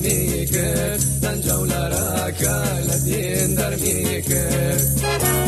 mică, Dar în jaula la din dar mică.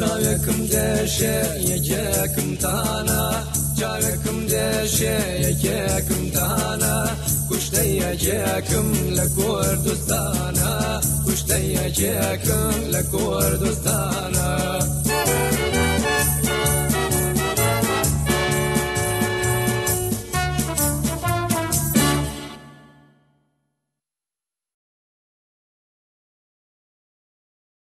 Çavekim deşe yekekim tana. Çavekim deşe yekekim tana. Kuşta yekekim le Kurdistana Kuşta yekekim le Kurdistana